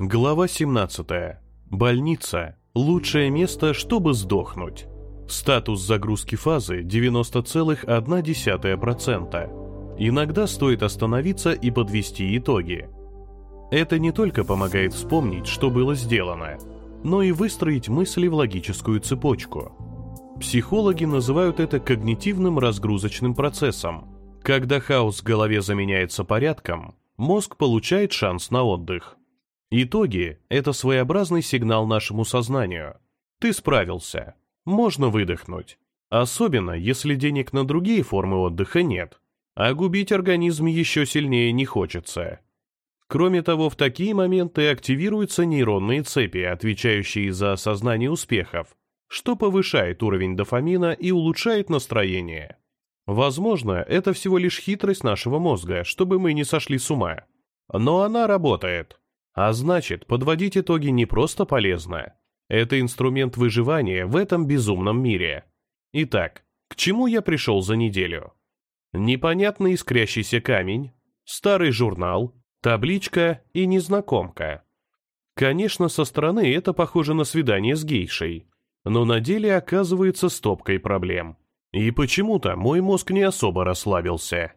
Глава 17. Больница – лучшее место, чтобы сдохнуть. Статус загрузки фазы 90,1%. Иногда стоит остановиться и подвести итоги. Это не только помогает вспомнить, что было сделано, но и выстроить мысли в логическую цепочку. Психологи называют это когнитивным разгрузочным процессом. Когда хаос в голове заменяется порядком, мозг получает шанс на отдых – Итоги – это своеобразный сигнал нашему сознанию. Ты справился. Можно выдохнуть. Особенно, если денег на другие формы отдыха нет. А губить организм еще сильнее не хочется. Кроме того, в такие моменты активируются нейронные цепи, отвечающие за осознание успехов, что повышает уровень дофамина и улучшает настроение. Возможно, это всего лишь хитрость нашего мозга, чтобы мы не сошли с ума. Но она работает. А значит, подводить итоги не просто полезно. Это инструмент выживания в этом безумном мире. Итак, к чему я пришел за неделю? Непонятный искрящийся камень, старый журнал, табличка и незнакомка. Конечно, со стороны это похоже на свидание с гейшей, но на деле оказывается стопкой проблем. И почему-то мой мозг не особо расслабился.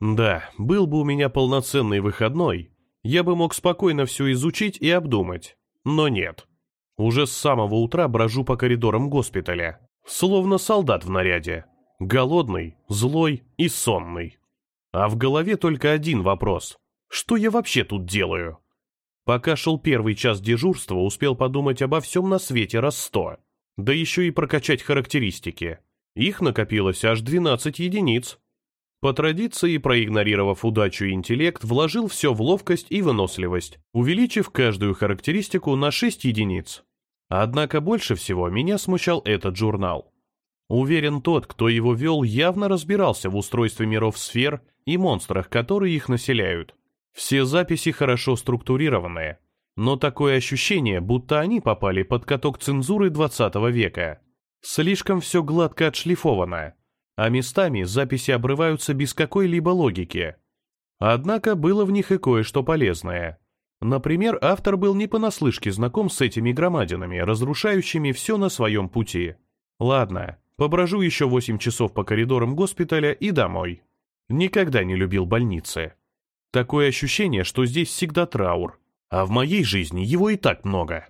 Да, был бы у меня полноценный выходной, я бы мог спокойно все изучить и обдумать. Но нет. Уже с самого утра брожу по коридорам госпиталя. Словно солдат в наряде. Голодный, злой и сонный. А в голове только один вопрос. Что я вообще тут делаю? Пока шел первый час дежурства, успел подумать обо всем на свете раз сто. Да еще и прокачать характеристики. Их накопилось аж 12 единиц. По традиции, проигнорировав удачу и интеллект, вложил все в ловкость и выносливость, увеличив каждую характеристику на 6 единиц. Однако больше всего меня смущал этот журнал. Уверен, тот, кто его вел, явно разбирался в устройстве миров сфер и монстрах, которые их населяют. Все записи хорошо структурированные, но такое ощущение, будто они попали под каток цензуры 20 века. Слишком все гладко отшлифовано, а местами записи обрываются без какой-либо логики. Однако было в них и кое-что полезное. Например, автор был не понаслышке знаком с этими громадинами, разрушающими все на своем пути. Ладно, поброжу еще 8 часов по коридорам госпиталя и домой. Никогда не любил больницы. Такое ощущение, что здесь всегда траур. А в моей жизни его и так много.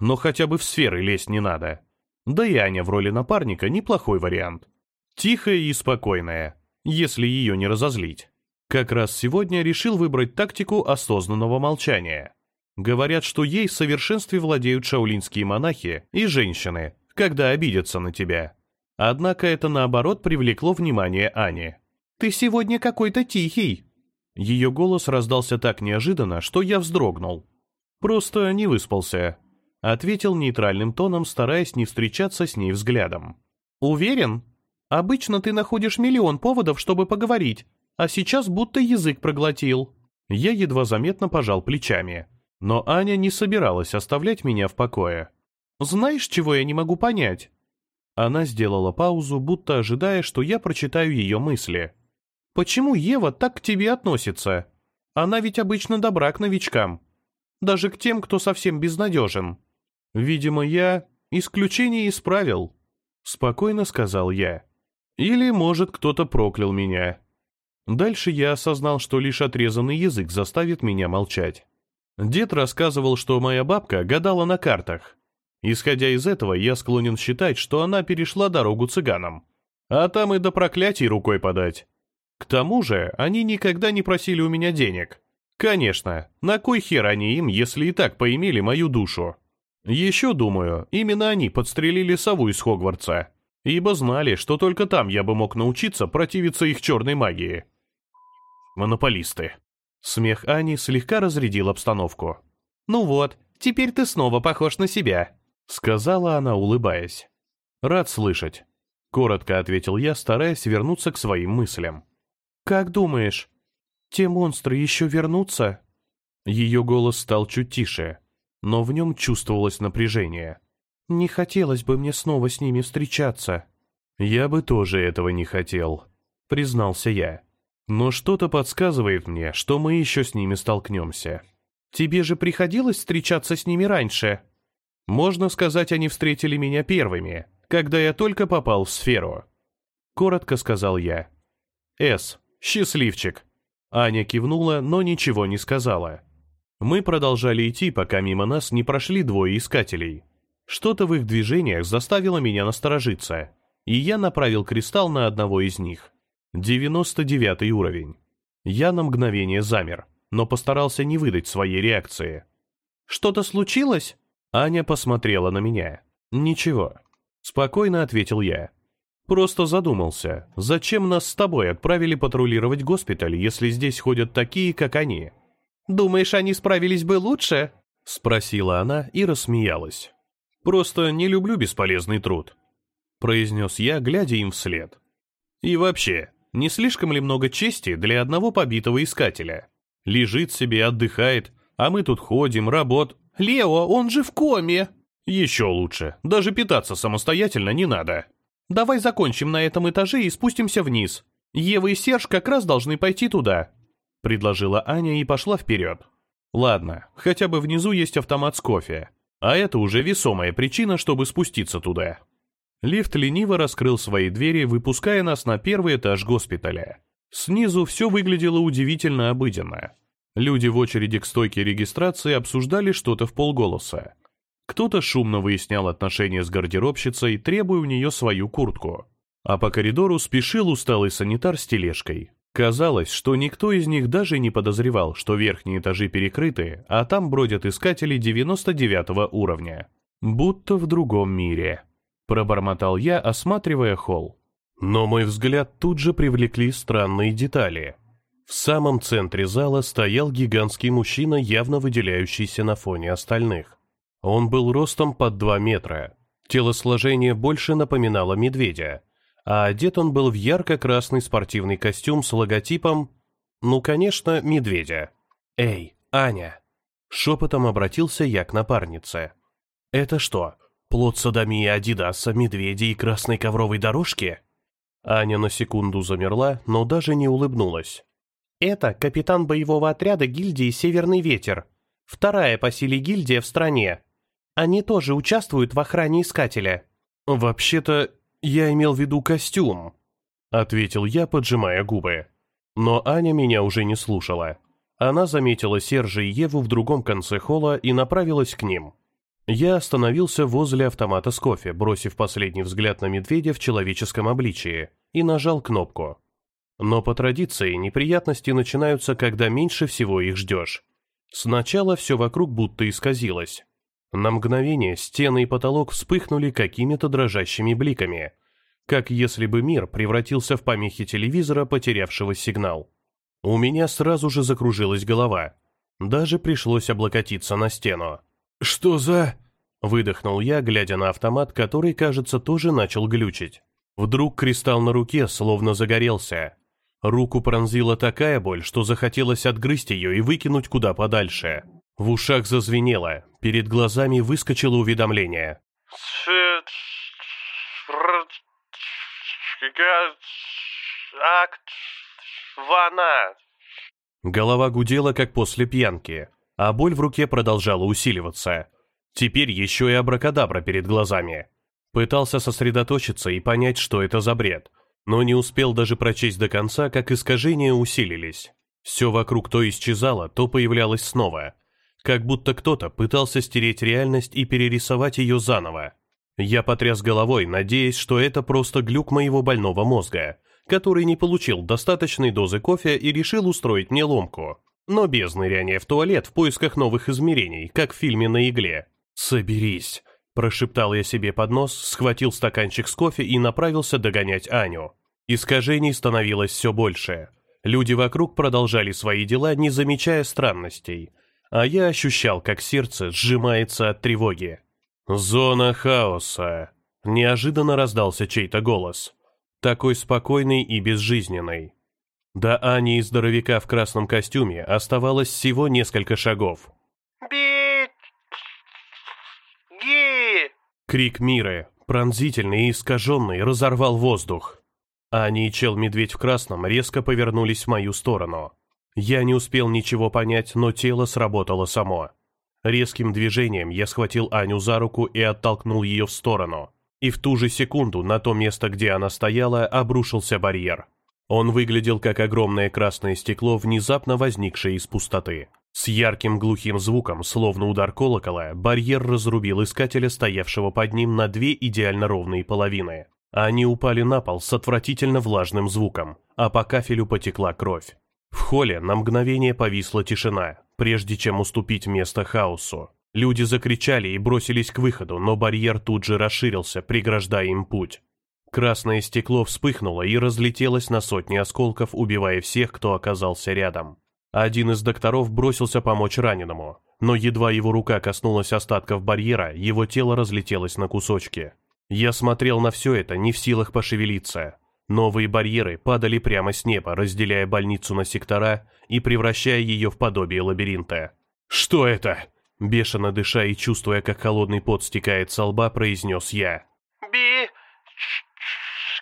Но хотя бы в сферы лезть не надо. Да и Аня в роли напарника неплохой вариант. Тихая и спокойная, если ее не разозлить. Как раз сегодня решил выбрать тактику осознанного молчания. Говорят, что ей в совершенстве владеют шаулинские монахи и женщины, когда обидятся на тебя. Однако это наоборот привлекло внимание Ани. «Ты сегодня какой-то тихий!» Ее голос раздался так неожиданно, что я вздрогнул. «Просто не выспался», — ответил нейтральным тоном, стараясь не встречаться с ней взглядом. «Уверен?» Обычно ты находишь миллион поводов, чтобы поговорить, а сейчас будто язык проглотил». Я едва заметно пожал плечами. Но Аня не собиралась оставлять меня в покое. «Знаешь, чего я не могу понять?» Она сделала паузу, будто ожидая, что я прочитаю ее мысли. «Почему Ева так к тебе относится? Она ведь обычно добра к новичкам. Даже к тем, кто совсем безнадежен. Видимо, я исключение исправил», — спокойно сказал я. Или, может, кто-то проклял меня. Дальше я осознал, что лишь отрезанный язык заставит меня молчать. Дед рассказывал, что моя бабка гадала на картах. Исходя из этого, я склонен считать, что она перешла дорогу цыганам. А там и до проклятий рукой подать. К тому же, они никогда не просили у меня денег. Конечно, на кой хер они им, если и так поимели мою душу? Еще, думаю, именно они подстрелили сову из Хогвартса ибо знали, что только там я бы мог научиться противиться их черной магии. Монополисты. Смех Ани слегка разрядил обстановку. «Ну вот, теперь ты снова похож на себя», — сказала она, улыбаясь. «Рад слышать», — коротко ответил я, стараясь вернуться к своим мыслям. «Как думаешь, те монстры еще вернутся?» Ее голос стал чуть тише, но в нем чувствовалось напряжение. Не хотелось бы мне снова с ними встречаться. Я бы тоже этого не хотел, признался я. Но что-то подсказывает мне, что мы еще с ними столкнемся. Тебе же приходилось встречаться с ними раньше?» Можно сказать, они встретили меня первыми, когда я только попал в сферу. Коротко сказал я. «С. Счастливчик». Аня кивнула, но ничего не сказала. Мы продолжали идти, пока мимо нас не прошли двое искателей. Что-то в их движениях заставило меня насторожиться, и я направил кристалл на одного из них. 99 уровень. Я на мгновение замер, но постарался не выдать своей реакции. «Что-то случилось?» Аня посмотрела на меня. «Ничего». Спокойно ответил я. Просто задумался, зачем нас с тобой отправили патрулировать госпиталь, если здесь ходят такие, как они? Думаешь, они справились бы лучше? Спросила она и рассмеялась. Просто не люблю бесполезный труд. Произнес я, глядя им вслед. И вообще, не слишком ли много чести для одного побитого искателя? Лежит себе, отдыхает, а мы тут ходим, работ... Лео, он же в коме!» «Еще лучше. Даже питаться самостоятельно не надо». «Давай закончим на этом этаже и спустимся вниз. Ева и Серж как раз должны пойти туда», — предложила Аня и пошла вперед. «Ладно, хотя бы внизу есть автомат с кофе. А это уже весомая причина, чтобы спуститься туда». Лифт лениво раскрыл свои двери, выпуская нас на первый этаж госпиталя. Снизу все выглядело удивительно обыденно. Люди в очереди к стойке регистрации обсуждали что-то в полголоса. Кто-то шумно выяснял отношения с гардеробщицей, требуя у нее свою куртку. А по коридору спешил усталый санитар с тележкой. Казалось, что никто из них даже не подозревал, что верхние этажи перекрыты, а там бродят искатели 99 уровня. Будто в другом мире. Пробормотал я, осматривая холл. Но мой взгляд тут же привлекли странные детали – в самом центре зала стоял гигантский мужчина, явно выделяющийся на фоне остальных. Он был ростом под 2 метра. Телосложение больше напоминало медведя, а одет он был в ярко-красный спортивный костюм с логотипом, ну, конечно, медведя. «Эй, Аня!» Шепотом обратился я к напарнице. «Это что, плод садомии Адидаса, медведя и красной ковровой дорожки?» Аня на секунду замерла, но даже не улыбнулась. Это капитан боевого отряда гильдии «Северный ветер», вторая по силе гильдия в стране. Они тоже участвуют в охране искателя. «Вообще-то, я имел в виду костюм», — ответил я, поджимая губы. Но Аня меня уже не слушала. Она заметила Сержа и Еву в другом конце холла и направилась к ним. Я остановился возле автомата с кофе, бросив последний взгляд на медведя в человеческом обличии, и нажал кнопку. Но по традиции неприятности начинаются, когда меньше всего их ждешь. Сначала все вокруг будто исказилось. На мгновение стены и потолок вспыхнули какими-то дрожащими бликами, как если бы мир превратился в помехи телевизора, потерявшего сигнал. У меня сразу же закружилась голова. Даже пришлось облокотиться на стену. «Что за...» — выдохнул я, глядя на автомат, который, кажется, тоже начал глючить. Вдруг кристалл на руке словно загорелся, Руку пронзила такая боль, что захотелось отгрызть ее и выкинуть куда подальше. В ушах зазвенело, перед глазами выскочило уведомление. Вана. Голова гудела, как после пьянки, а боль в руке продолжала усиливаться. Теперь еще и абракадабра перед глазами. Пытался сосредоточиться и понять, что это за бред но не успел даже прочесть до конца, как искажения усилились. Все вокруг то исчезало, то появлялось снова. Как будто кто-то пытался стереть реальность и перерисовать ее заново. Я потряс головой, надеясь, что это просто глюк моего больного мозга, который не получил достаточной дозы кофе и решил устроить мне ломку. Но без ныряния в туалет в поисках новых измерений, как в фильме «На игле». «Соберись», Прошептал я себе под нос, схватил стаканчик с кофе и направился догонять Аню. Искажений становилось все больше. Люди вокруг продолжали свои дела, не замечая странностей. А я ощущал, как сердце сжимается от тревоги. «Зона хаоса!» Неожиданно раздался чей-то голос. Такой спокойный и безжизненный. До Ани и здоровяка в красном костюме оставалось всего несколько шагов. Крик Миры, пронзительный и искаженный, разорвал воздух. Ани и чел-медведь в красном резко повернулись в мою сторону. Я не успел ничего понять, но тело сработало само. Резким движением я схватил Аню за руку и оттолкнул ее в сторону. И в ту же секунду на то место, где она стояла, обрушился барьер. Он выглядел как огромное красное стекло, внезапно возникшее из пустоты. С ярким глухим звуком, словно удар колокола, барьер разрубил искателя, стоявшего под ним на две идеально ровные половины. Они упали на пол с отвратительно влажным звуком, а по кафелю потекла кровь. В холле на мгновение повисла тишина, прежде чем уступить место хаосу. Люди закричали и бросились к выходу, но барьер тут же расширился, преграждая им путь. Красное стекло вспыхнуло и разлетелось на сотни осколков, убивая всех, кто оказался рядом. Один из докторов бросился помочь раненому, но едва его рука коснулась остатков барьера, его тело разлетелось на кусочки. Я смотрел на все это, не в силах пошевелиться. Новые барьеры падали прямо с неба, разделяя больницу на сектора и превращая ее в подобие лабиринта. «Что это?» Бешено дыша и чувствуя, как холодный пот стекает со лба, произнес я. «Би...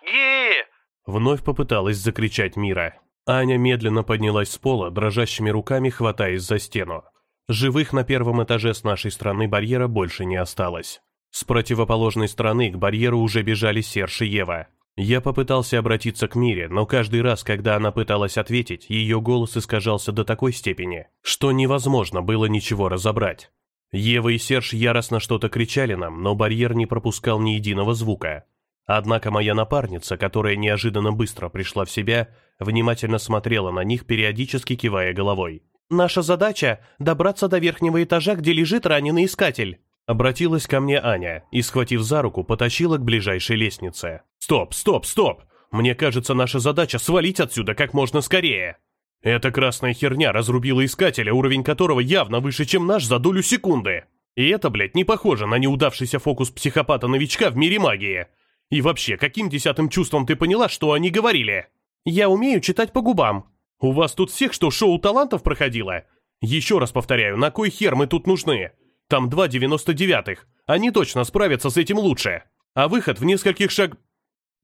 ги...» Вновь попыталась закричать Мира. Аня медленно поднялась с пола, дрожащими руками хватаясь за стену. Живых на первом этаже с нашей стороны барьера больше не осталось. С противоположной стороны к барьеру уже бежали Серж и Ева. Я попытался обратиться к Мире, но каждый раз, когда она пыталась ответить, ее голос искажался до такой степени, что невозможно было ничего разобрать. Ева и Серж яростно что-то кричали нам, но барьер не пропускал ни единого звука. Однако моя напарница, которая неожиданно быстро пришла в себя, внимательно смотрела на них, периодически кивая головой. «Наша задача — добраться до верхнего этажа, где лежит раненый искатель». Обратилась ко мне Аня и, схватив за руку, потащила к ближайшей лестнице. «Стоп, стоп, стоп! Мне кажется, наша задача свалить отсюда как можно скорее!» Эта красная херня разрубила искателя, уровень которого явно выше, чем наш за долю секунды. И это, блядь, не похоже на неудавшийся фокус психопата-новичка в мире магии. И вообще, каким десятым чувством ты поняла, что они говорили? Я умею читать по губам. У вас тут всех что, шоу талантов проходило? Еще раз повторяю, на кой хер мы тут нужны? Там два девяносто девятых. Они точно справятся с этим лучше. А выход в нескольких шаг...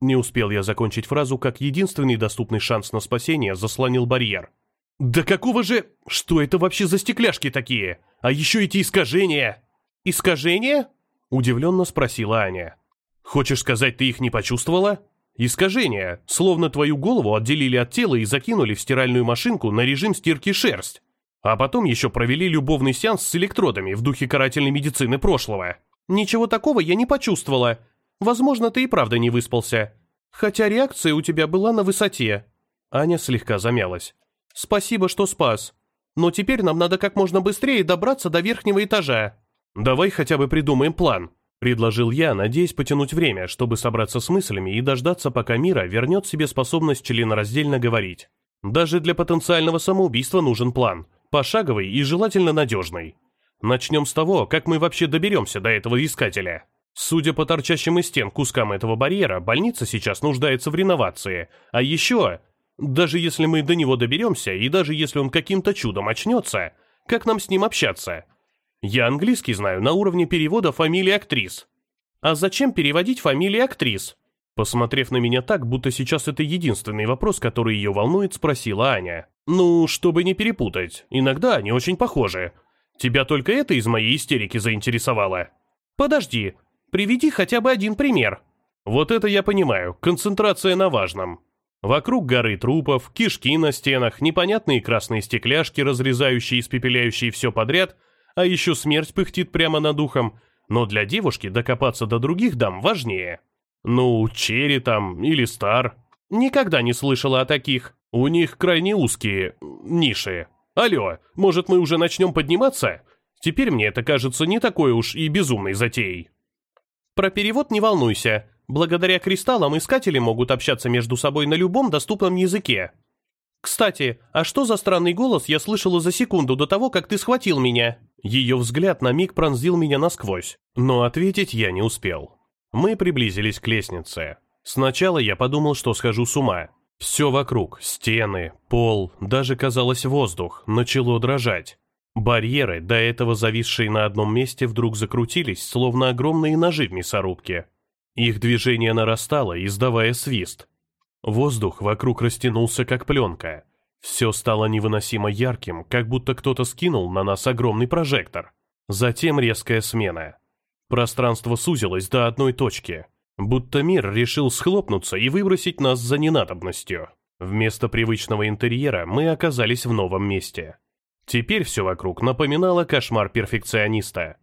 Не успел я закончить фразу, как единственный доступный шанс на спасение заслонил барьер. «Да какого же... Что это вообще за стекляшки такие? А еще эти искажения!» «Искажения?» — удивленно спросила Аня. «Хочешь сказать, ты их не почувствовала?» «Искажения, словно твою голову отделили от тела и закинули в стиральную машинку на режим стирки шерсть. А потом еще провели любовный сеанс с электродами в духе карательной медицины прошлого. Ничего такого я не почувствовала. Возможно, ты и правда не выспался. Хотя реакция у тебя была на высоте. Аня слегка замялась. Спасибо, что спас. Но теперь нам надо как можно быстрее добраться до верхнего этажа. Давай хотя бы придумаем план. Предложил я, надеясь потянуть время, чтобы собраться с мыслями и дождаться, пока Мира вернет себе способность членораздельно говорить. Даже для потенциального самоубийства нужен план – Пошаговый и желательно надежный. Начнем с того, как мы вообще доберемся до этого искателя. Судя по торчащим из стен кускам этого барьера, больница сейчас нуждается в реновации. А еще, даже если мы до него доберемся, и даже если он каким-то чудом очнется, как нам с ним общаться? Я английский знаю на уровне перевода фамилии актрис. А зачем переводить фамилии актрис? Посмотрев на меня так, будто сейчас это единственный вопрос, который ее волнует, спросила Аня. «Ну, чтобы не перепутать, иногда они очень похожи. Тебя только это из моей истерики заинтересовало?» «Подожди, приведи хотя бы один пример». «Вот это я понимаю, концентрация на важном. Вокруг горы трупов, кишки на стенах, непонятные красные стекляшки, разрезающие и испепеляющие все подряд, а еще смерть пыхтит прямо над ухом, но для девушки докопаться до других дам важнее». Ну, Черри там или Стар. Никогда не слышала о таких. У них крайне узкие ниши. Алло, может мы уже начнем подниматься? Теперь мне это кажется не такой уж и безумной затеей. Про перевод не волнуйся. Благодаря кристаллам искатели могут общаться между собой на любом доступном языке. Кстати, а что за странный голос я слышала за секунду до того, как ты схватил меня? Ее взгляд на миг пронзил меня насквозь, но ответить я не успел. Мы приблизились к лестнице. Сначала я подумал, что схожу с ума. Все вокруг, стены, пол, даже, казалось, воздух, начало дрожать. Барьеры, до этого зависшие на одном месте, вдруг закрутились, словно огромные ножи в мясорубке. Их движение нарастало, издавая свист. Воздух вокруг растянулся, как пленка. Все стало невыносимо ярким, как будто кто-то скинул на нас огромный прожектор. Затем резкая смена. Пространство сузилось до одной точки, будто мир решил схлопнуться и выбросить нас за ненадобностью. Вместо привычного интерьера мы оказались в новом месте. Теперь все вокруг напоминало кошмар перфекциониста.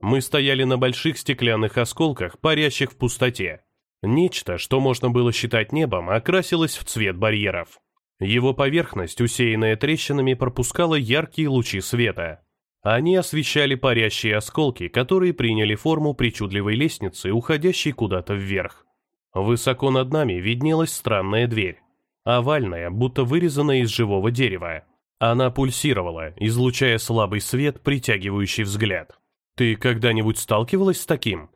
Мы стояли на больших стеклянных осколках, парящих в пустоте. Нечто, что можно было считать небом, окрасилось в цвет барьеров. Его поверхность, усеянная трещинами, пропускала яркие лучи света. Они освещали парящие осколки, которые приняли форму причудливой лестницы, уходящей куда-то вверх. Высоко над нами виднелась странная дверь. Овальная, будто вырезанная из живого дерева. Она пульсировала, излучая слабый свет, притягивающий взгляд. «Ты когда-нибудь сталкивалась с таким?»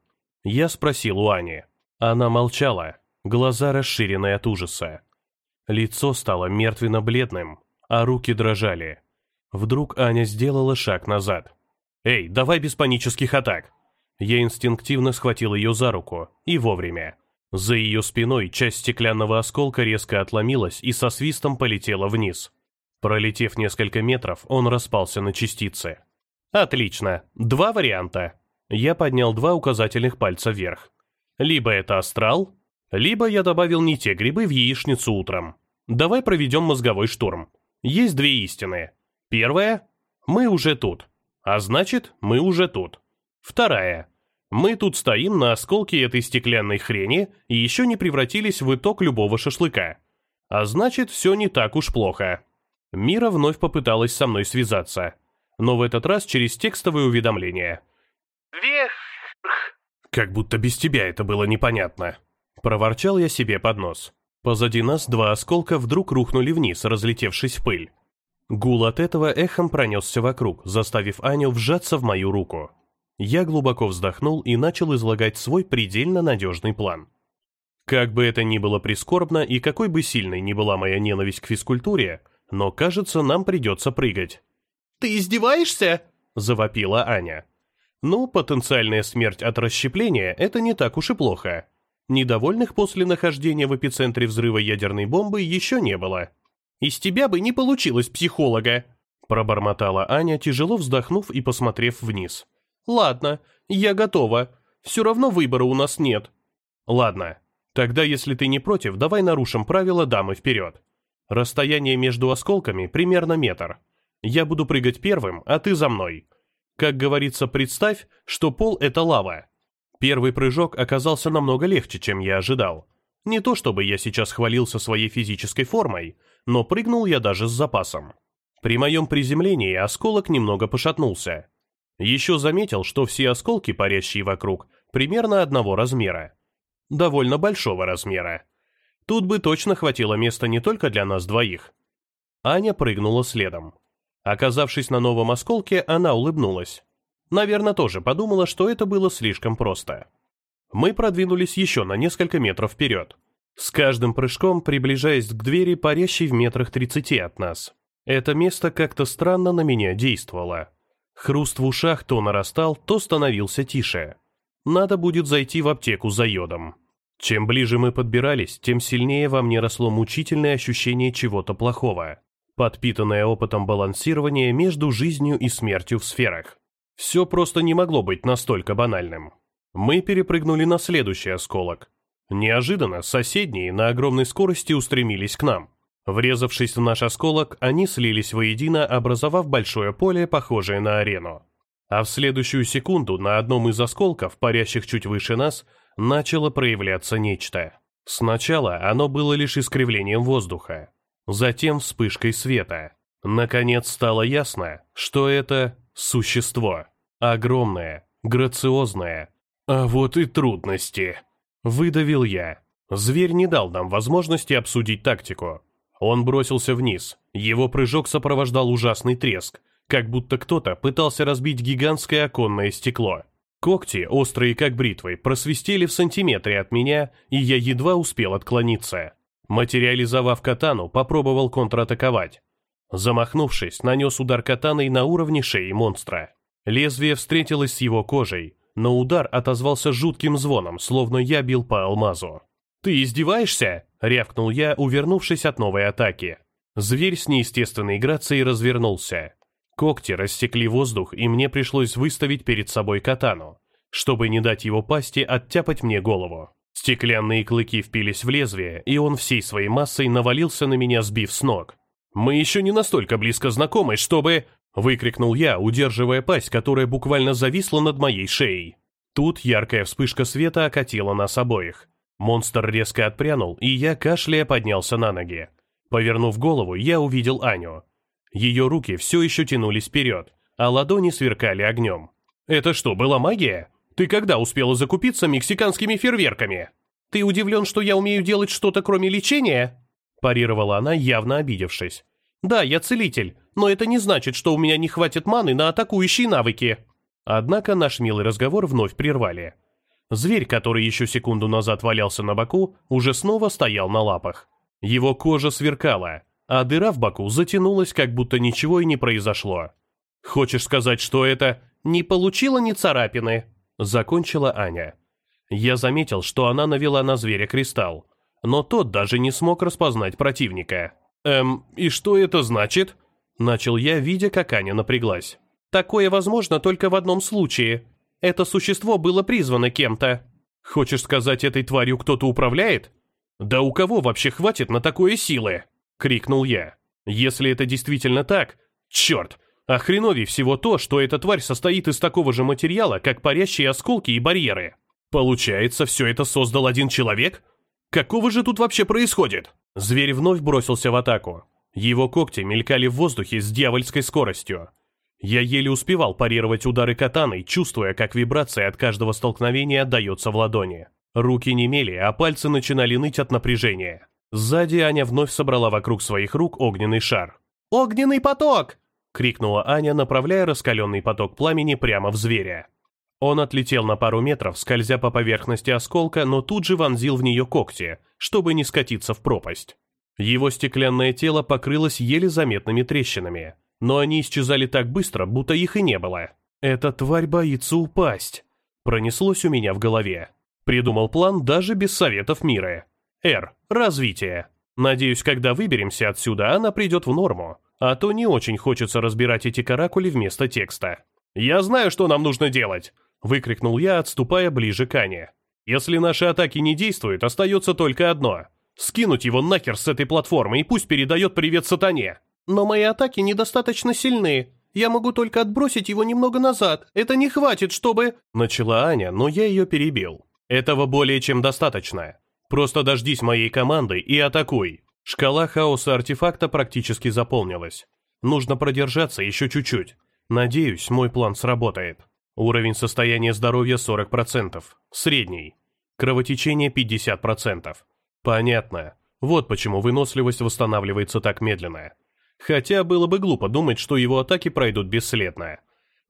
Я спросил у Ани. Она молчала, глаза расширены от ужаса. Лицо стало мертвенно-бледным, а руки дрожали. Вдруг Аня сделала шаг назад. «Эй, давай без панических атак!» Я инстинктивно схватил ее за руку, и вовремя. За ее спиной часть стеклянного осколка резко отломилась и со свистом полетела вниз. Пролетев несколько метров, он распался на частицы. «Отлично. Два варианта». Я поднял два указательных пальца вверх. Либо это астрал, либо я добавил не те грибы в яичницу утром. Давай проведем мозговой штурм. Есть две истины. Первая – мы уже тут. А значит, мы уже тут. Вторая – мы тут стоим на осколке этой стеклянной хрени и еще не превратились в итог любого шашлыка. А значит, все не так уж плохо. Мира вновь попыталась со мной связаться. Но в этот раз через текстовое уведомление. «Вверх!» Как будто без тебя это было непонятно. Проворчал я себе под нос. Позади нас два осколка вдруг рухнули вниз, разлетевшись в пыль. Гул от этого эхом пронесся вокруг, заставив Аню вжаться в мою руку. Я глубоко вздохнул и начал излагать свой предельно надежный план. Как бы это ни было прискорбно и какой бы сильной ни была моя ненависть к физкультуре, но, кажется, нам придется прыгать. «Ты издеваешься?» – завопила Аня. Ну, потенциальная смерть от расщепления – это не так уж и плохо. Недовольных после нахождения в эпицентре взрыва ядерной бомбы еще не было. «Из тебя бы не получилось психолога!» – пробормотала Аня, тяжело вздохнув и посмотрев вниз. «Ладно, я готова. Все равно выбора у нас нет». «Ладно. Тогда, если ты не против, давай нарушим правила дамы вперед. Расстояние между осколками примерно метр. Я буду прыгать первым, а ты за мной. Как говорится, представь, что пол — это лава. Первый прыжок оказался намного легче, чем я ожидал. Не то чтобы я сейчас хвалился своей физической формой, но прыгнул я даже с запасом. При моем приземлении осколок немного пошатнулся. Еще заметил, что все осколки, парящие вокруг, примерно одного размера. Довольно большого размера. Тут бы точно хватило места не только для нас двоих. Аня прыгнула следом. Оказавшись на новом осколке, она улыбнулась. Наверное, тоже подумала, что это было слишком просто. Мы продвинулись еще на несколько метров вперед. С каждым прыжком приближаясь к двери, парящей в метрах тридцати от нас. Это место как-то странно на меня действовало. Хруст в ушах то нарастал, то становился тише. Надо будет зайти в аптеку за йодом. Чем ближе мы подбирались, тем сильнее во мне росло мучительное ощущение чего-то плохого подпитанное опытом балансирования между жизнью и смертью в сферах. Все просто не могло быть настолько банальным. Мы перепрыгнули на следующий осколок. Неожиданно соседние на огромной скорости устремились к нам. Врезавшись в наш осколок, они слились воедино, образовав большое поле, похожее на арену. А в следующую секунду на одном из осколков, парящих чуть выше нас, начало проявляться нечто. Сначала оно было лишь искривлением воздуха, затем вспышкой света. Наконец стало ясно, что это существо. Огромное, грациозное. А вот и трудности. Выдавил я. Зверь не дал нам возможности обсудить тактику. Он бросился вниз. Его прыжок сопровождал ужасный треск, как будто кто-то пытался разбить гигантское оконное стекло. Когти, острые как бритвы, просвистели в сантиметре от меня, и я едва успел отклониться. Материализовав катану, попробовал контратаковать. Замахнувшись, нанес удар катаной на уровне шеи монстра. Лезвие встретилось с его кожей, но удар отозвался жутким звоном, словно я бил по алмазу. «Ты издеваешься?» — рявкнул я, увернувшись от новой атаки. Зверь с неестественной грацией развернулся. Когти рассекли воздух, и мне пришлось выставить перед собой катану, чтобы не дать его пасти оттяпать мне голову. Стеклянные клыки впились в лезвие, и он всей своей массой навалился на меня, сбив с ног. «Мы еще не настолько близко знакомы, чтобы...» — выкрикнул я, удерживая пасть, которая буквально зависла над моей шеей. Тут яркая вспышка света окатила нас обоих. Монстр резко отпрянул, и я, кашляя, поднялся на ноги. Повернув голову, я увидел Аню. Ее руки все еще тянулись вперед, а ладони сверкали огнем. «Это что, была магия? Ты когда успела закупиться мексиканскими фейерверками?» «Ты удивлен, что я умею делать что-то кроме лечения?» парировала она, явно обидевшись. «Да, я целитель, но это не значит, что у меня не хватит маны на атакующие навыки». Однако наш милый разговор вновь прервали. Зверь, который еще секунду назад валялся на боку, уже снова стоял на лапах. Его кожа сверкала, а дыра в боку затянулась, как будто ничего и не произошло. «Хочешь сказать, что это...» «Не получила ни царапины», — закончила Аня. Я заметил, что она навела на зверя кристалл, но тот даже не смог распознать противника. «Эм, и что это значит?» Начал я, видя, как Аня напряглась. «Такое возможно только в одном случае. Это существо было призвано кем-то». «Хочешь сказать, этой тварью кто-то управляет?» «Да у кого вообще хватит на такое силы?» — крикнул я. «Если это действительно так, черт, а хреновей всего то, что эта тварь состоит из такого же материала, как парящие осколки и барьеры. Получается, все это создал один человек? Какого же тут вообще происходит? Зверь вновь бросился в атаку. Его когти мелькали в воздухе с дьявольской скоростью. Я еле успевал парировать удары катаной, чувствуя, как вибрация от каждого столкновения отдается в ладони. Руки немели, а пальцы начинали ныть от напряжения. Сзади Аня вновь собрала вокруг своих рук огненный шар. «Огненный поток!» — крикнула Аня, направляя раскаленный поток пламени прямо в зверя. Он отлетел на пару метров, скользя по поверхности осколка, но тут же вонзил в нее когти, чтобы не скатиться в пропасть. Его стеклянное тело покрылось еле заметными трещинами, но они исчезали так быстро, будто их и не было. «Эта тварь боится упасть», — пронеслось у меня в голове. Придумал план даже без советов мира. «Р. Развитие. Надеюсь, когда выберемся отсюда, она придет в норму, а то не очень хочется разбирать эти каракули вместо текста». «Я знаю, что нам нужно делать», — выкрикнул я, отступая ближе к Ане. «Если наши атаки не действуют, остается только одно — скинуть его нахер с этой платформы и пусть передает привет сатане». «Но мои атаки недостаточно сильны. Я могу только отбросить его немного назад. Это не хватит, чтобы...» Начала Аня, но я ее перебил. «Этого более чем достаточно. Просто дождись моей команды и атакуй». Шкала хаоса артефакта практически заполнилась. Нужно продержаться еще чуть-чуть. Надеюсь, мой план сработает. Уровень состояния здоровья 40%. Средний. Кровотечение 50%. Понятно. Вот почему выносливость восстанавливается так медленно. Хотя было бы глупо думать, что его атаки пройдут бесследно.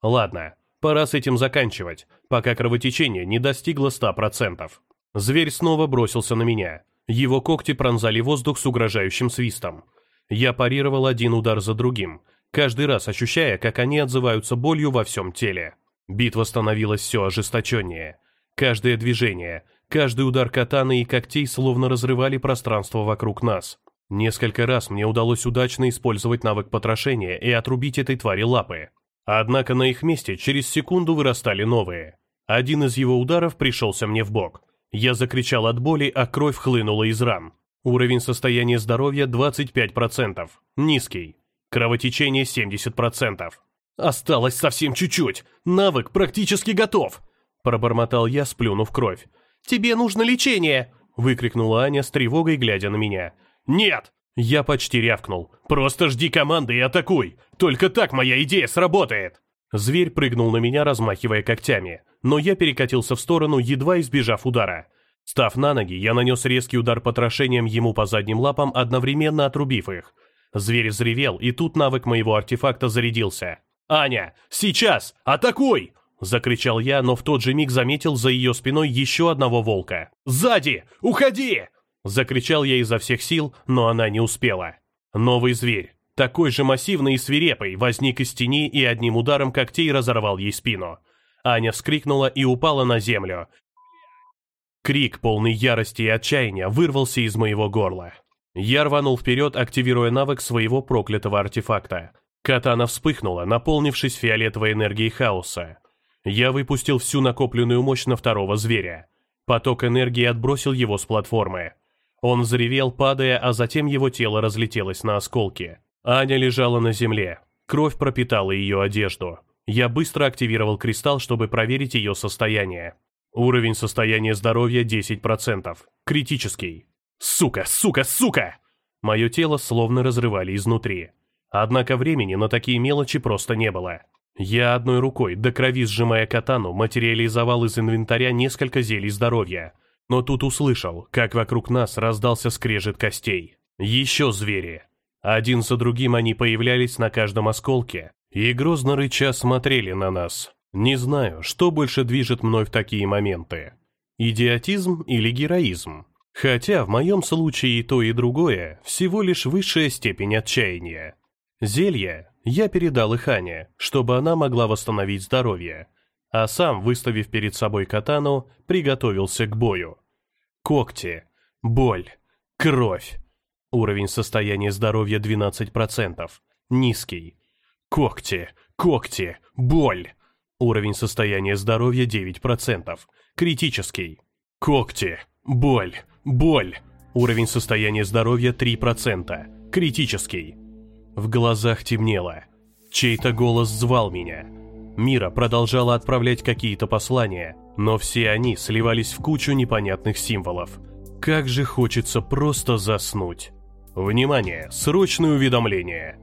Ладно, пора с этим заканчивать, пока кровотечение не достигло 100%. Зверь снова бросился на меня. Его когти пронзали воздух с угрожающим свистом. Я парировал один удар за другим, каждый раз ощущая, как они отзываются болью во всем теле. Битва становилась все ожесточеннее. Каждое движение, каждый удар катаны и когтей словно разрывали пространство вокруг нас. Несколько раз мне удалось удачно использовать навык потрошения и отрубить этой твари лапы. Однако на их месте через секунду вырастали новые. Один из его ударов пришелся мне в бок. Я закричал от боли, а кровь хлынула из ран. Уровень состояния здоровья 25%. Низкий. Кровотечение 70%. «Осталось совсем чуть-чуть. Навык практически готов!» Пробормотал я, сплюнув кровь. «Тебе нужно лечение!» Выкрикнула Аня с тревогой, глядя на меня. «Нет!» Я почти рявкнул. «Просто жди команды и атакуй! Только так моя идея сработает!» Зверь прыгнул на меня, размахивая когтями, но я перекатился в сторону, едва избежав удара. Став на ноги, я нанес резкий удар потрошением ему по задним лапам, одновременно отрубив их. Зверь взревел, и тут навык моего артефакта зарядился. «Аня, сейчас! Атакуй!» Закричал я, но в тот же миг заметил за ее спиной еще одного волка. «Сзади! Уходи!» Закричал я изо всех сил, но она не успела. Новый зверь, такой же массивный и свирепый, возник из тени и одним ударом когтей разорвал ей спину. Аня вскрикнула и упала на землю. Крик, полный ярости и отчаяния, вырвался из моего горла. Я рванул вперед, активируя навык своего проклятого артефакта. Катана вспыхнула, наполнившись фиолетовой энергией хаоса. Я выпустил всю накопленную мощь на второго зверя. Поток энергии отбросил его с платформы. Он взревел, падая, а затем его тело разлетелось на осколки. Аня лежала на земле. Кровь пропитала ее одежду. Я быстро активировал кристалл, чтобы проверить ее состояние. Уровень состояния здоровья 10%. Критический. Сука, сука, сука! Мое тело словно разрывали изнутри. Однако времени на такие мелочи просто не было. Я одной рукой, до крови сжимая катану, материализовал из инвентаря несколько зелий здоровья. Но тут услышал, как вокруг нас раздался скрежет костей. Еще звери. Один за другим они появлялись на каждом осколке и грозно рыча смотрели на нас. Не знаю, что больше движет мной в такие моменты. Идиотизм или героизм? Хотя в моем случае и то, и другое всего лишь высшая степень отчаяния. Зелья я передал их Ане, чтобы она могла восстановить здоровье, а сам, выставив перед собой катану, приготовился к бою. Когти, боль, кровь. Уровень состояния здоровья 12%. Низкий. Когти, когти, боль. Уровень состояния здоровья 9%. Критический. Когти. Боль. Боль. Уровень состояния здоровья 3%. Критический. В глазах темнело. Чей-то голос звал меня. Мира продолжала отправлять какие-то послания, но все они сливались в кучу непонятных символов. Как же хочется просто заснуть. Внимание! Срочное уведомление!